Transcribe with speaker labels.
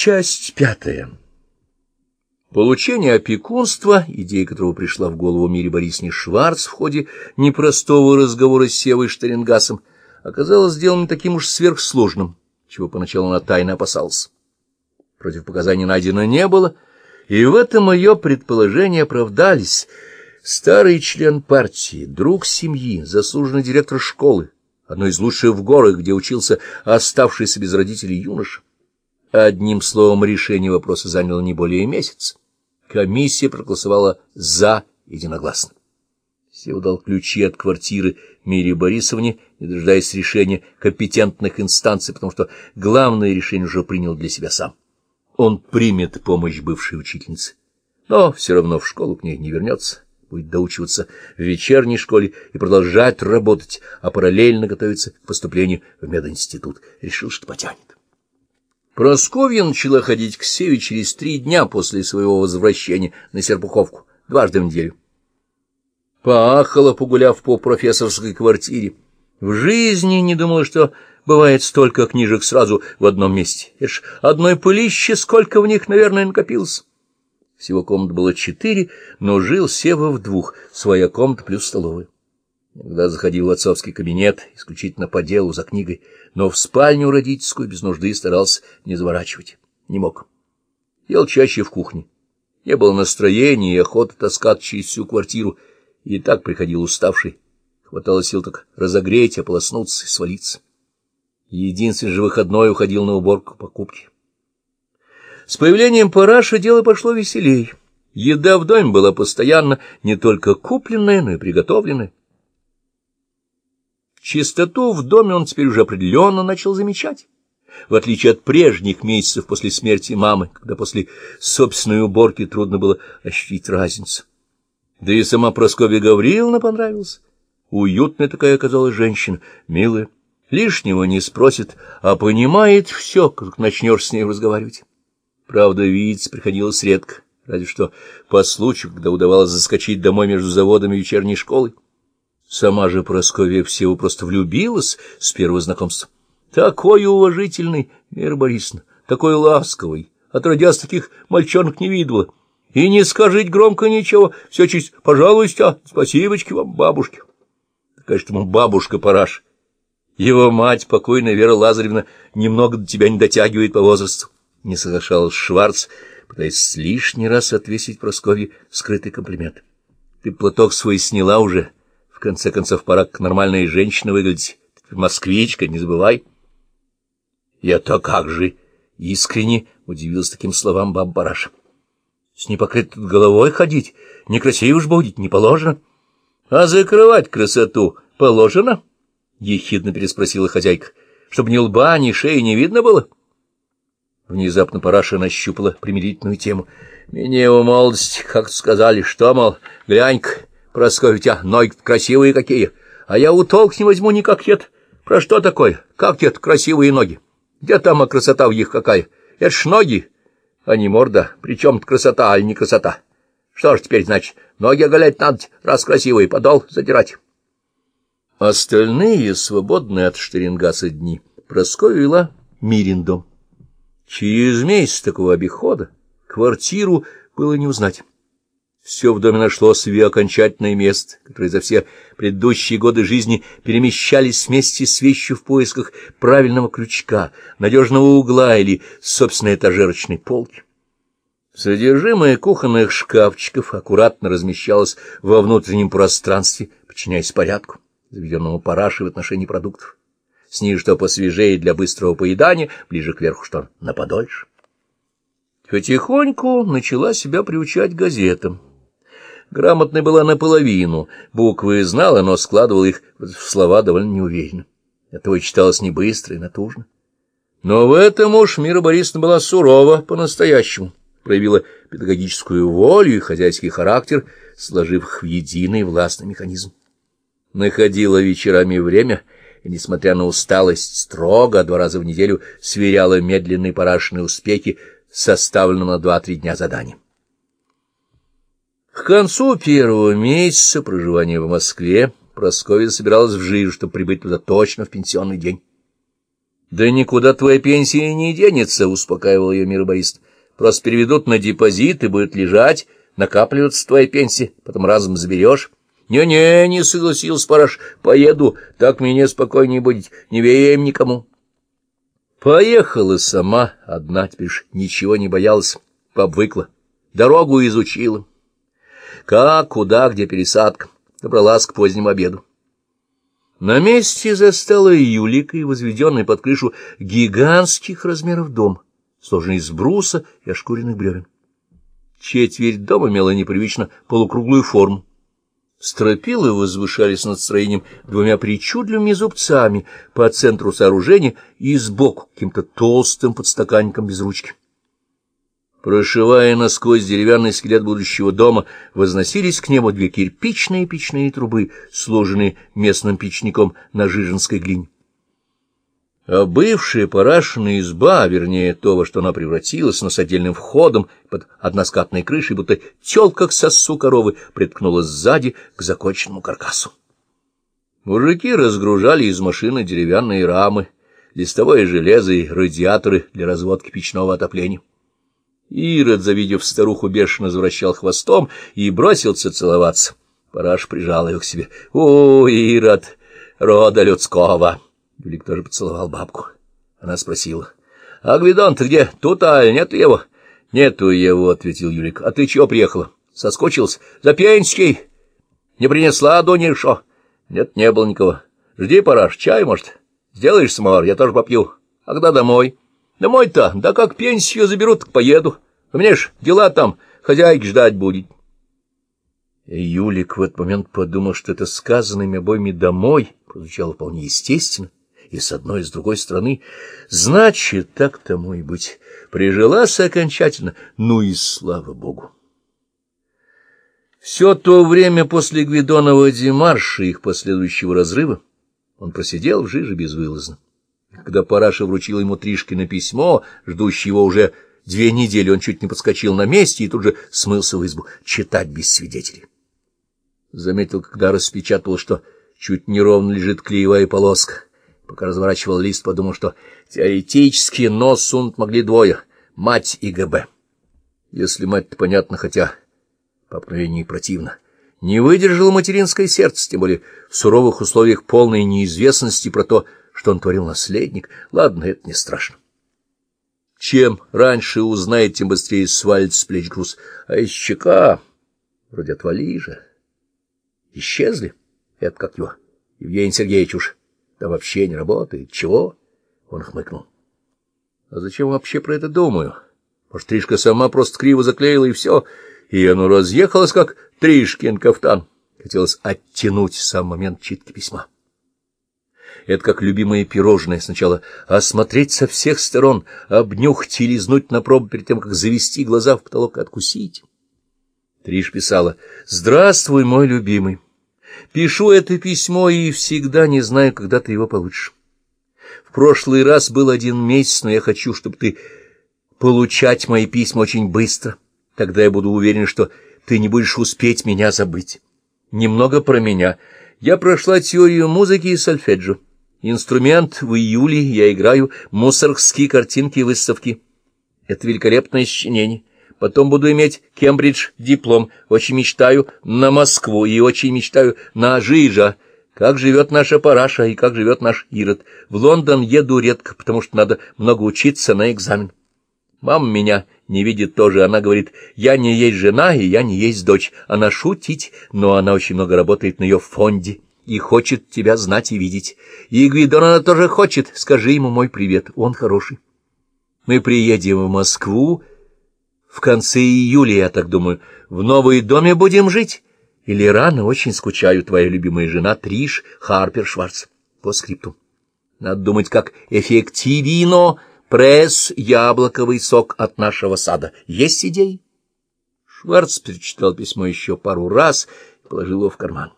Speaker 1: Часть пятая. Получение опекунства, идея которого пришла в голову Мире Борисовне Шварц в ходе непростого разговора с Севой Штерингасом, оказалось сделано таким уж сверхсложным, чего поначалу она тайно опасалась. Против показаний найдено не было, и в этом ее предположения оправдались. Старый член партии, друг семьи, заслуженный директор школы, одной из лучших в горах, где учился оставшийся без родителей юноша, Одним словом, решение вопроса заняло не более месяца. Комиссия проголосовала «за» единогласно. Сев дал ключи от квартиры Мире Борисовне, не дожидаясь решения компетентных инстанций, потому что главное решение уже принял для себя сам. Он примет помощь бывшей учительницы, но все равно в школу к ней не вернется, будет доучиваться в вечерней школе и продолжать работать, а параллельно готовиться к поступлению в мединститут. Решил, что потянет. Просковья начала ходить к Севе через три дня после своего возвращения на Серпуховку, дважды в неделю. Поахала, погуляв по профессорской квартире. В жизни не думала, что бывает столько книжек сразу в одном месте. Ж одной пылище, сколько в них, наверное, накопилось. Всего комнат было четыре, но жил Сева в двух, своя комната плюс столовая. Иногда заходил в отцовский кабинет, исключительно по делу, за книгой, но в спальню родительскую без нужды старался не заворачивать. Не мог. Ел чаще в кухне. Не было настроения и охоты таскать через всю квартиру, и так приходил уставший. Хватало сил так разогреть, ополоснуться и свалиться. Единственный же выходной уходил на уборку покупки. С появлением параша дело пошло веселей. Еда в доме была постоянно не только купленная, но и приготовленная. Чистоту в доме он теперь уже определенно начал замечать. В отличие от прежних месяцев после смерти мамы, когда после собственной уборки трудно было ощутить разницу. Да и сама Прасковья Гавриловна понравилась. Уютная такая оказалась женщина, милая. Лишнего не спросит, а понимает все, как начнешь с ней разговаривать. Правда, видеться приходилось редко, разве что по случаю, когда удавалось заскочить домой между заводами и вечерней школой. Сама же Прасковья всего просто влюбилась с первого знакомства. Такой уважительный, Вера Борисовна, такой ласковый, отродясь таких мальчонок не видела. И не скажите громко ничего, все честь, пожалуйста, спасибочки вам, бабушке. Конечно, ему бабушка Параш. Его мать, покойная Вера Лазаревна, немного до тебя не дотягивает по возрасту. Не соглашалась Шварц, пытаясь лишний раз отвесить Прасковье скрытый комплимент. Ты платок свой сняла уже, — конце концов, пора как нормальная женщина выглядеть. Москвичка, не забывай. Я-то как же искренне удивился таким словам баб Бараша. С непокрытой головой ходить некрасиво уж будет, не положено. А закрывать красоту положено? — ехидно переспросила хозяйка. — Чтобы ни лба, ни шеи не видно было? Внезапно Параша нащупала примирительную тему. — Мне в молодости как сказали, что, мол, глянь-ка, У тебя ноги красивые какие, а я у толк не возьму никак нет. Про что такое? Как это красивые ноги? Где там а красота в них какая? Это ж ноги, а не морда. Причем красота, а не красота. Что ж теперь, значит, ноги оголять надо, раз красивые, подол задирать. Остальные, свободные от Штерингаса дни, Прасковья вела Мирин дом. Через месяц такого обихода квартиру было не узнать. Все в доме нашло себе окончательное место, которое за все предыдущие годы жизни перемещались вместе с вещью в поисках правильного крючка, надежного угла или собственной этажерочной полки. Содержимое кухонных шкафчиков аккуратно размещалось во внутреннем пространстве, подчиняясь порядку, заведенному парашей в отношении продуктов. Снизу что посвежее для быстрого поедания, ближе к верху что на подольше. Потихоньку начала себя приучать газетам. Грамотной была наполовину, буквы знала, но складывала их в слова довольно неуверенно. Этого читалось не быстро и натужно. Но в этом уж Мира Борисовна была сурова по-настоящему, проявила педагогическую волю и хозяйский характер, сложив их в единый властный механизм. Находила вечерами время и, несмотря на усталость, строго два раза в неделю сверяла медленные парашные успехи, составленным на два-три дня заданием. К концу первого месяца проживания в Москве Прасковья собиралась в жир, чтобы прибыть туда точно в пенсионный день. — Да никуда твоя пенсия не денется, — успокаивал ее мироборист. — Просто переведут на депозит и будет лежать, накапливаться твоя пенсия, потом разом заберешь. «Не-не, не согласился Параш, поеду, так мне спокойнее будет, не верим никому». Поехала сама, одна, теперь ничего не боялась, побвыкла, дорогу изучила. Как, куда, где пересадка, добралась к позднему обеду. На месте застала Юлика и возведенный под крышу гигантских размеров дом, сложенный из бруса и ошкуренных бревен. Четверть дома имела непривычно полукруглую форму. Стропилы возвышались над строением двумя причудливыми зубцами по центру сооружения и сбоку каким-то толстым подстаканником без ручки. Прошивая насквозь деревянный скелет будущего дома, возносились к небу две кирпичные печные трубы, сложенные местным печником на жиженской глине. А бывшая парашенная изба, вернее, то, во что она превратилась, но с отдельным входом под односкатной крышей, будто тёлка к сосу коровы, приткнулась сзади к законченному каркасу. Мужики разгружали из машины деревянные рамы, листовое железо и радиаторы для разводки печного отопления. Ирод, завидев старуху, бешено завращал хвостом и бросился целоваться. Параш прижал ее к себе. — О, Ирод, рода людского! Юлик тоже поцеловал бабку. Она спросила. — А Гвидон ты где? Тут, а нету его? — Нету его, — ответил Юлик. — А ты чего приехала? Соскучился? — За Пенский. Не принесла Дуня шо? — Нет, не было никого. — Жди, Параш, чай, может? Сделаешь самовар, я тоже попью. А когда домой? — Домой-то? Да как пенсию заберут, так поеду. У меня ж дела там, хозяйки ждать будет. Юлик в этот момент подумал, что это сказанными обоими «домой» прозвучало вполне естественно и с одной, и с другой стороны. Значит, так тому и быть. Прижилась окончательно, ну и слава богу. Все то время после Гвидонова демарша и их последующего разрыва он просидел в жиже безвылазно. Когда Параша вручил ему Тришкино письмо, ждущее его уже две недели, он чуть не подскочил на месте и тут же смылся в избу читать без свидетелей. Заметил, когда распечатал, что чуть неровно лежит клеевая полоска. Пока разворачивал лист, подумал, что теоретически нос сунуть могли двое — мать и ГБ. Если мать, то понятно, хотя по обыкновению противно. Не выдержало материнское сердце, тем более в суровых условиях полной неизвестности про то, что он творил наследник. Ладно, это не страшно. Чем раньше узнает, тем быстрее свалит с плеч груз. А из щека вроде отвали же. Исчезли. Это как его? Евгений Сергеевич уж да вообще не работает. Чего? Он хмыкнул. А зачем вообще про это думаю? Может, Тришка сама просто криво заклеила, и все, и оно разъехалось, как Тришкин кафтан. Хотелось оттянуть сам момент читки письма. Это как любимое пирожное. Сначала осмотреть со всех сторон, обнюхать и лизнуть на пробу перед тем, как завести глаза в потолок и откусить. Триш писала «Здравствуй, мой любимый». Пишу это письмо и всегда не знаю, когда ты его получишь. В прошлый раз был один месяц, но я хочу, чтобы ты получать мои письма очень быстро. Тогда я буду уверен, что ты не будешь успеть меня забыть. Немного про меня. Я прошла теорию музыки и сольфеджио. Инструмент в июле я играю мусоргские картинки и выставки. Это великолепное сочинение. Потом буду иметь Кембридж-диплом. Очень мечтаю на Москву и очень мечтаю на Жижа. Как живет наша параша и как живет наш Ирод. В Лондон еду редко, потому что надо много учиться на экзамен. Мама меня не видит тоже. Она говорит, я не есть жена и я не есть дочь. Она шутить, но она очень много работает на ее фонде и хочет тебя знать и видеть. И Гвидон она тоже хочет. Скажи ему мой привет, он хороший. Мы приедем в Москву, в конце июля, я так думаю, в новой доме будем жить? Или рано очень скучаю, твоя любимая жена Триш Харпер Шварц. По скрипту. Надо думать, как эффективино пресс яблоковый сок от нашего сада. Есть идеи? Шварц перечитал письмо еще пару раз и положил его в карман.